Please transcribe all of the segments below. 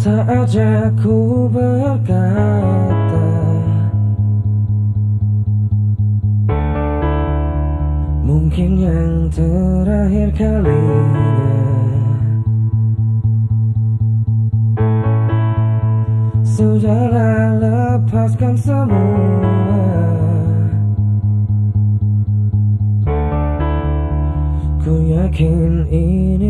Saat ku berkata Mungkin yang terakhir kalinya. Sudahlah lepaskan semua. Ku yakin inilah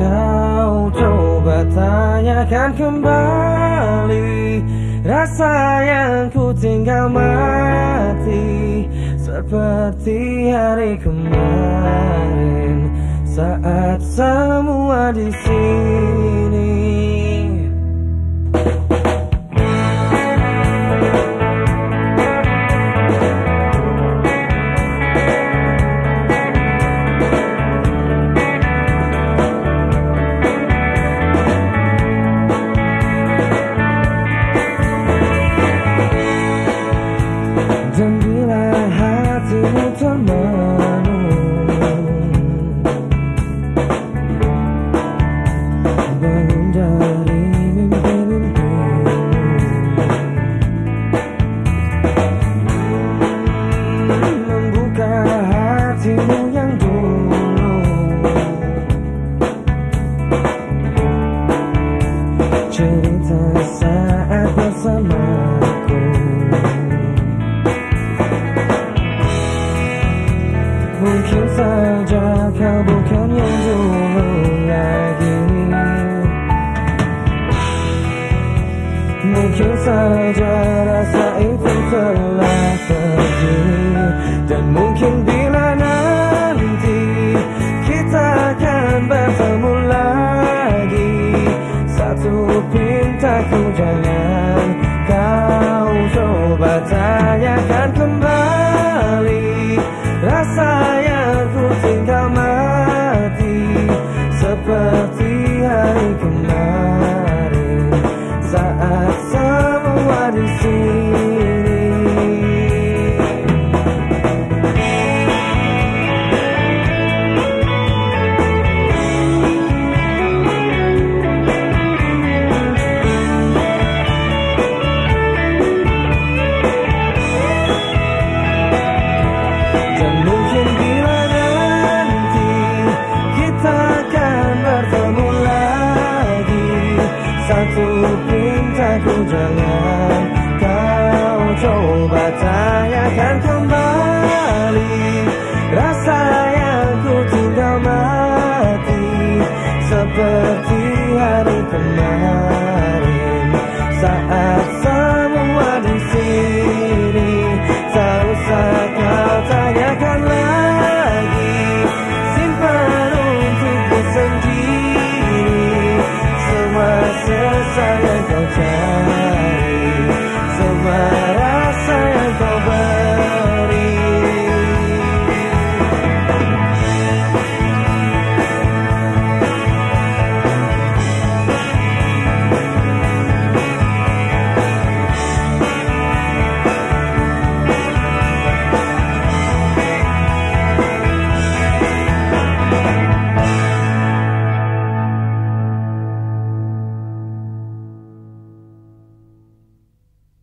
kau coba tanyakan kembali. Rasa yang ku tinggal mati Seperti hari kemarin. Saat semua di sini kau bukan yang dulu lagi Mungkin saja rasa itu telah pergi Dan mungkin bila nanti kita akan bertemu lagi Satu pintaku coba everything coba tanyakan kembali. Rasa yang ku tinggal mati. Seperti hari kemarin. Saat semua di sini Tak usah kau tanyakan lagi. Simpan untukku sendiri Semua sesal yang kau cari.